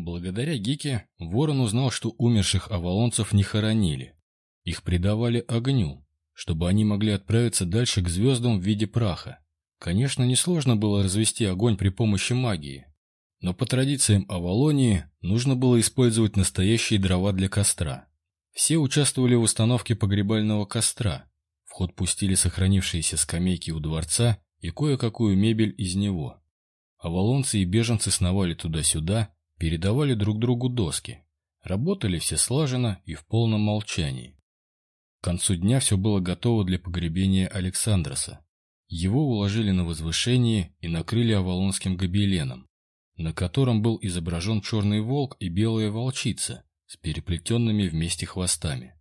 Благодаря Гике Ворон узнал, что умерших авалонцев не хоронили. Их предавали огню, чтобы они могли отправиться дальше к звездам в виде праха. Конечно, несложно было развести огонь при помощи магии, но по традициям Авалонии нужно было использовать настоящие дрова для костра. Все участвовали в установке погребального костра. В ход пустили сохранившиеся скамейки у дворца и кое-какую мебель из него. Авалонцы и беженцы сновали туда-сюда, передавали друг другу доски. Работали все слаженно и в полном молчании. К концу дня все было готово для погребения Александроса. Его уложили на возвышение и накрыли авалонским гобеленом, на котором был изображен черный волк и белая волчица с переплетенными вместе хвостами.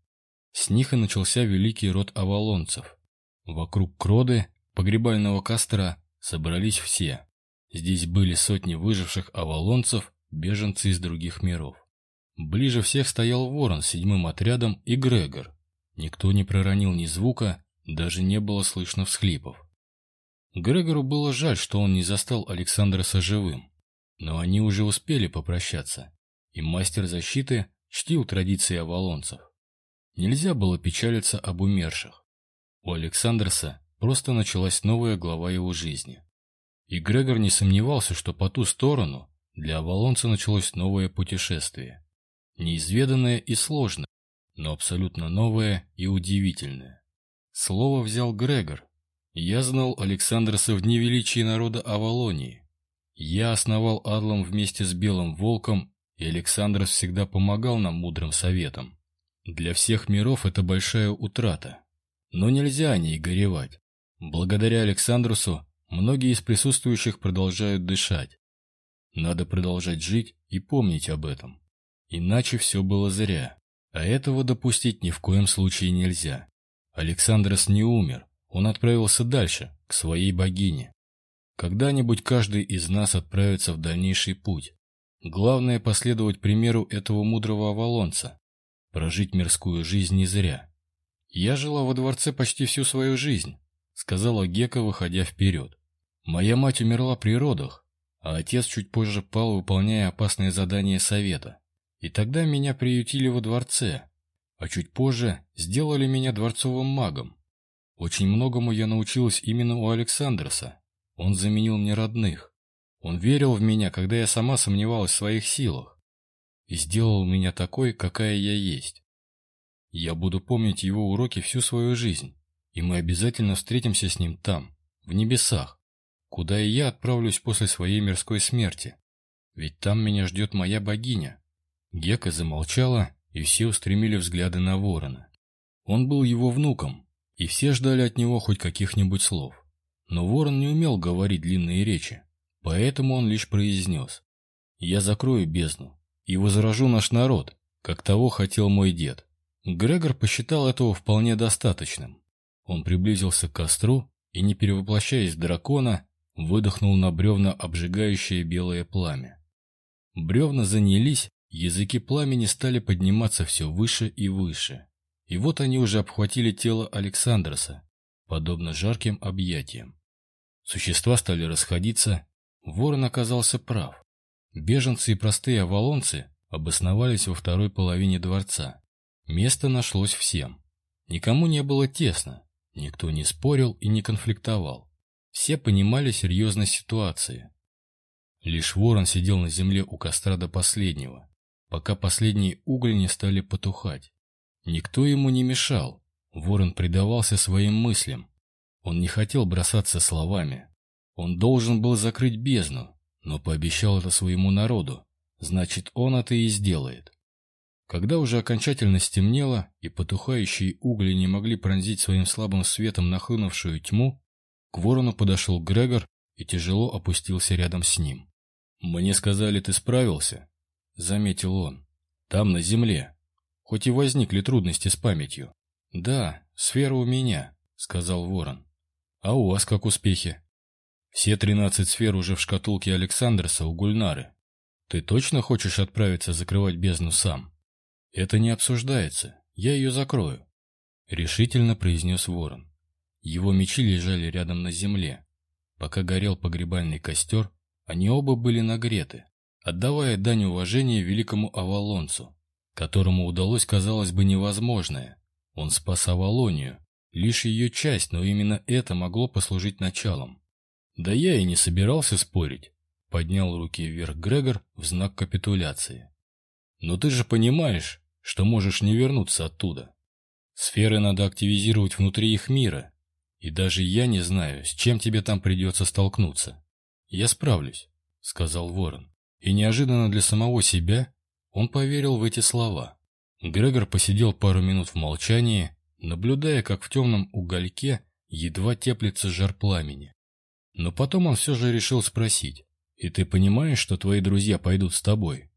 С них и начался великий род авалонцев. Вокруг кроды, погребального костра, собрались все. Здесь были сотни выживших авалонцев, беженцы из других миров. Ближе всех стоял ворон с седьмым отрядом и Грегор. Никто не проронил ни звука, даже не было слышно всхлипов. Грегору было жаль, что он не застал Александра живым, но они уже успели попрощаться, и мастер защиты чтил традиции авалонцев. Нельзя было печалиться об умерших. У Александрса просто началась новая глава его жизни. И Грегор не сомневался, что по ту сторону для авалонца началось новое путешествие. Неизведанное и сложное, но абсолютно новое и удивительное. Слово взял Грегор, я знал Александроса в дни народа Авалонии. Я основал Адлом вместе с Белым Волком, и Александрос всегда помогал нам мудрым советом. Для всех миров это большая утрата. Но нельзя о ней горевать. Благодаря Александрусу многие из присутствующих продолжают дышать. Надо продолжать жить и помнить об этом. Иначе все было зря. А этого допустить ни в коем случае нельзя. Александрос не умер. Он отправился дальше, к своей богине. Когда-нибудь каждый из нас отправится в дальнейший путь. Главное последовать примеру этого мудрого авалонца. Прожить мирскую жизнь не зря. «Я жила во дворце почти всю свою жизнь», — сказала Гека, выходя вперед. «Моя мать умерла при родах, а отец чуть позже пал, выполняя опасные задания совета. И тогда меня приютили во дворце, а чуть позже сделали меня дворцовым магом. Очень многому я научилась именно у Александроса. Он заменил мне родных. Он верил в меня, когда я сама сомневалась в своих силах. И сделал меня такой, какая я есть. Я буду помнить его уроки всю свою жизнь, и мы обязательно встретимся с ним там, в небесах, куда и я отправлюсь после своей мирской смерти. Ведь там меня ждет моя богиня. Гека замолчала, и все устремили взгляды на ворона. Он был его внуком, и все ждали от него хоть каких-нибудь слов. Но ворон не умел говорить длинные речи, поэтому он лишь произнес «Я закрою бездну и возражу наш народ, как того хотел мой дед». Грегор посчитал этого вполне достаточным. Он приблизился к костру и, не перевоплощаясь в дракона, выдохнул на бревна обжигающее белое пламя. Бревна занялись, языки пламени стали подниматься все выше и выше. И вот они уже обхватили тело Александроса, подобно жарким объятиям. Существа стали расходиться, ворон оказался прав. Беженцы и простые авалонцы обосновались во второй половине дворца. Место нашлось всем. Никому не было тесно, никто не спорил и не конфликтовал. Все понимали серьезность ситуации. Лишь ворон сидел на земле у костра до последнего, пока последние угли не стали потухать. Никто ему не мешал. Ворон предавался своим мыслям. Он не хотел бросаться словами. Он должен был закрыть бездну, но пообещал это своему народу. Значит, он это и сделает. Когда уже окончательно стемнело, и потухающие угли не могли пронзить своим слабым светом нахлынувшую тьму, к ворону подошел Грегор и тяжело опустился рядом с ним. «Мне сказали, ты справился?» — заметил он. «Там, на земле хоть и возникли трудности с памятью. «Да, сфера у меня», — сказал Ворон. «А у вас как успехи?» «Все тринадцать сфер уже в шкатулке Александрса у Гульнары. Ты точно хочешь отправиться закрывать бездну сам?» «Это не обсуждается. Я ее закрою», — решительно произнес Ворон. Его мечи лежали рядом на земле. Пока горел погребальный костер, они оба были нагреты. отдавая дань уважения великому Авалонцу, которому удалось, казалось бы, невозможное. Он спас Авалонию, лишь ее часть, но именно это могло послужить началом. Да я и не собирался спорить, поднял руки вверх Грегор в знак капитуляции. Но ты же понимаешь, что можешь не вернуться оттуда. Сферы надо активизировать внутри их мира, и даже я не знаю, с чем тебе там придется столкнуться. Я справлюсь, сказал Ворон. И неожиданно для самого себя он поверил в эти слова. Грегор посидел пару минут в молчании, наблюдая, как в темном угольке едва теплится жар пламени. Но потом он все же решил спросить. «И ты понимаешь, что твои друзья пойдут с тобой?»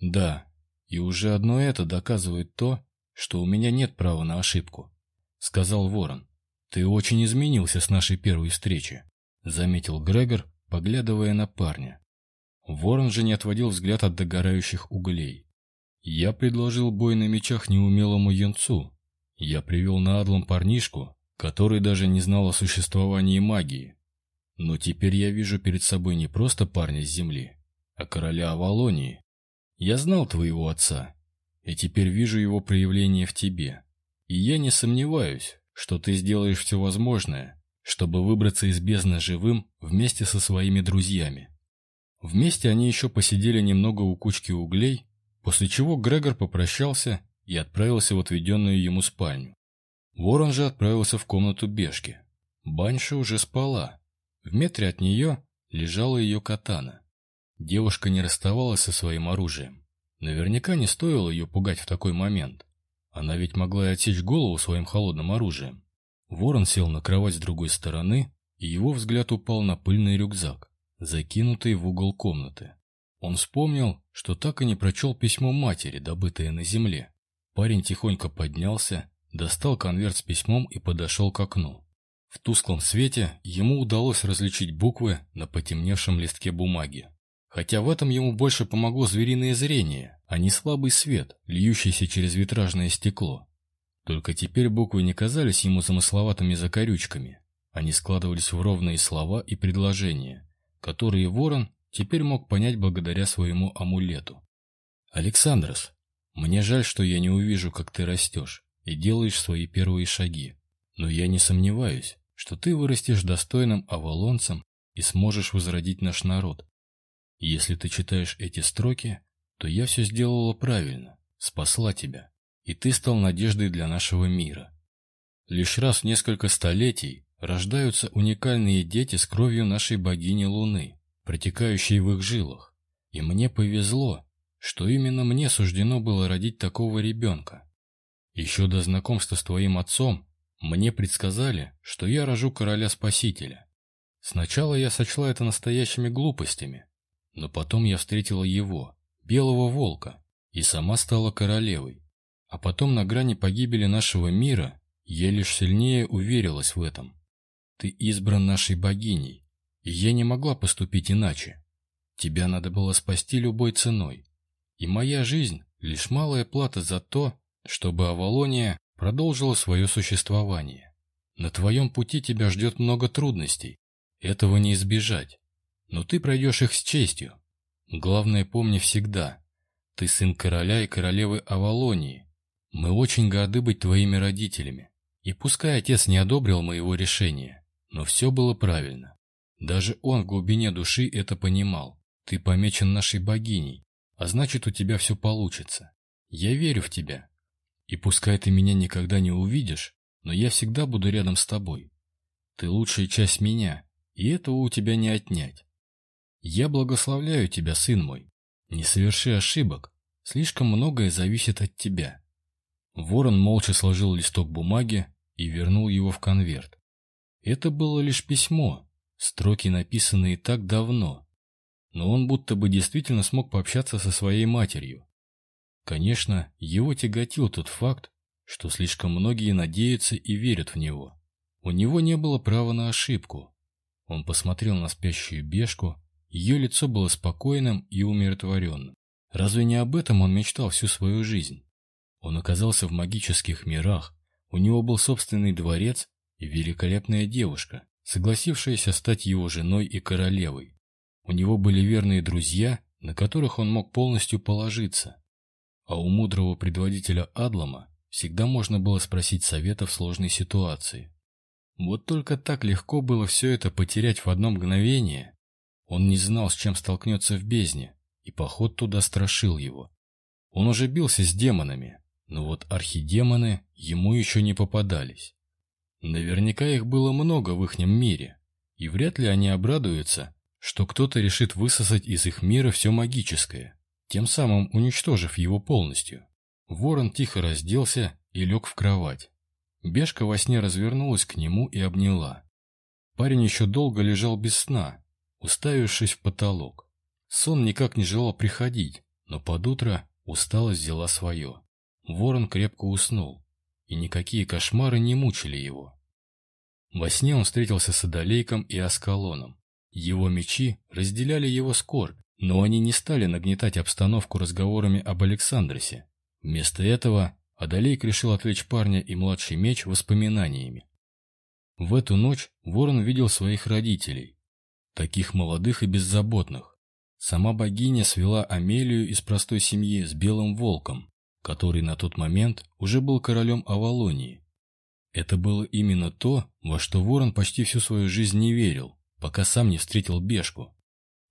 «Да. И уже одно это доказывает то, что у меня нет права на ошибку», — сказал Ворон. «Ты очень изменился с нашей первой встречи», — заметил Грегор, поглядывая на парня. Ворон же не отводил взгляд от догорающих углей. «Я предложил бой на мечах неумелому юнцу. Я привел на Адлом парнишку, который даже не знал о существовании магии. Но теперь я вижу перед собой не просто парня с земли, а короля Авалонии. Я знал твоего отца, и теперь вижу его проявление в тебе. И я не сомневаюсь, что ты сделаешь все возможное, чтобы выбраться из бездны живым вместе со своими друзьями. Вместе они еще посидели немного у кучки углей, после чего Грегор попрощался и отправился в отведенную ему спальню. Ворон же отправился в комнату Бешки. Баньша уже спала. В метре от нее лежала ее катана. Девушка не расставалась со своим оружием. Наверняка не стоило ее пугать в такой момент. Она ведь могла и отсечь голову своим холодным оружием. Ворон сел на кровать с другой стороны, и его взгляд упал на пыльный рюкзак, закинутый в угол комнаты. Он вспомнил, что так и не прочел письмо матери, добытое на земле. Парень тихонько поднялся, достал конверт с письмом и подошел к окну. В тусклом свете ему удалось различить буквы на потемневшем листке бумаги. Хотя в этом ему больше помогло звериное зрение, а не слабый свет, льющийся через витражное стекло. Только теперь буквы не казались ему замысловатыми закорючками. Они складывались в ровные слова и предложения, которые Ворон теперь мог понять благодаря своему амулету. «Александрос, мне жаль, что я не увижу, как ты растешь и делаешь свои первые шаги, но я не сомневаюсь, что ты вырастешь достойным авалонцем и сможешь возродить наш народ. Если ты читаешь эти строки, то я все сделала правильно, спасла тебя, и ты стал надеждой для нашего мира. Лишь раз в несколько столетий рождаются уникальные дети с кровью нашей богини Луны, протекающей в их жилах. И мне повезло, что именно мне суждено было родить такого ребенка. Еще до знакомства с твоим отцом мне предсказали, что я рожу короля-спасителя. Сначала я сочла это настоящими глупостями, но потом я встретила его, белого волка, и сама стала королевой. А потом на грани погибели нашего мира я лишь сильнее уверилась в этом. Ты избран нашей богиней, и я не могла поступить иначе. Тебя надо было спасти любой ценой. И моя жизнь — лишь малая плата за то, чтобы Авалония продолжила свое существование. На твоем пути тебя ждет много трудностей. Этого не избежать но ты пройдешь их с честью. Главное, помни всегда, ты сын короля и королевы Авалонии. Мы очень горды быть твоими родителями. И пускай отец не одобрил моего решения, но все было правильно. Даже он в глубине души это понимал. Ты помечен нашей богиней, а значит, у тебя все получится. Я верю в тебя. И пускай ты меня никогда не увидишь, но я всегда буду рядом с тобой. Ты лучшая часть меня, и этого у тебя не отнять. Я благословляю тебя, сын мой. Не соверши ошибок. Слишком многое зависит от тебя. Ворон молча сложил листок бумаги и вернул его в конверт. Это было лишь письмо, строки, написанные так давно. Но он будто бы действительно смог пообщаться со своей матерью. Конечно, его тяготил тот факт, что слишком многие надеются и верят в него. У него не было права на ошибку. Он посмотрел на спящую бешку, ее лицо было спокойным и умиротворенным. Разве не об этом он мечтал всю свою жизнь? Он оказался в магических мирах, у него был собственный дворец и великолепная девушка, согласившаяся стать его женой и королевой. У него были верные друзья, на которых он мог полностью положиться. А у мудрого предводителя Адлама всегда можно было спросить совета в сложной ситуации. Вот только так легко было все это потерять в одно мгновение. Он не знал, с чем столкнется в бездне, и поход туда страшил его. Он уже бился с демонами, но вот архидемоны ему еще не попадались. Наверняка их было много в ихнем мире, и вряд ли они обрадуются, что кто-то решит высосать из их мира все магическое, тем самым уничтожив его полностью. Ворон тихо разделся и лег в кровать. Бешка во сне развернулась к нему и обняла. Парень еще долго лежал без сна, уставившись в потолок. Сон никак не желал приходить, но под утро усталость взяла свое. Ворон крепко уснул, и никакие кошмары не мучили его. Во сне он встретился с Адалейком и Аскалоном. Его мечи разделяли его скорбь, но они не стали нагнетать обстановку разговорами об Александресе. Вместо этого Адалейк решил отвлечь парня и младший меч воспоминаниями. В эту ночь Ворон видел своих родителей, таких молодых и беззаботных. Сама богиня свела Амелию из простой семьи с Белым Волком, который на тот момент уже был королем Авалонии. Это было именно то, во что Ворон почти всю свою жизнь не верил, пока сам не встретил Бешку.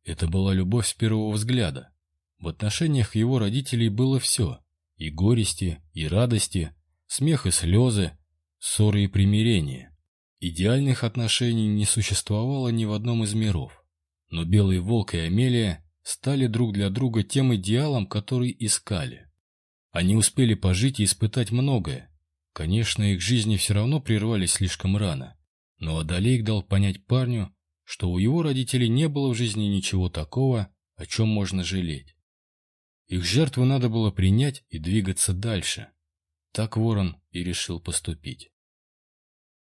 Это была любовь с первого взгляда. В отношениях его родителей было все и горести, и радости, смех и слезы, ссоры и примирения. Идеальных отношений не существовало ни в одном из миров. Но Белый Волк и Амелия стали друг для друга тем идеалом, который искали. Они успели пожить и испытать многое. Конечно, их жизни все равно прервались слишком рано. Но Адалейк дал понять парню, что у его родителей не было в жизни ничего такого, о чем можно жалеть. Их жертву надо было принять и двигаться дальше. Так Ворон и решил поступить.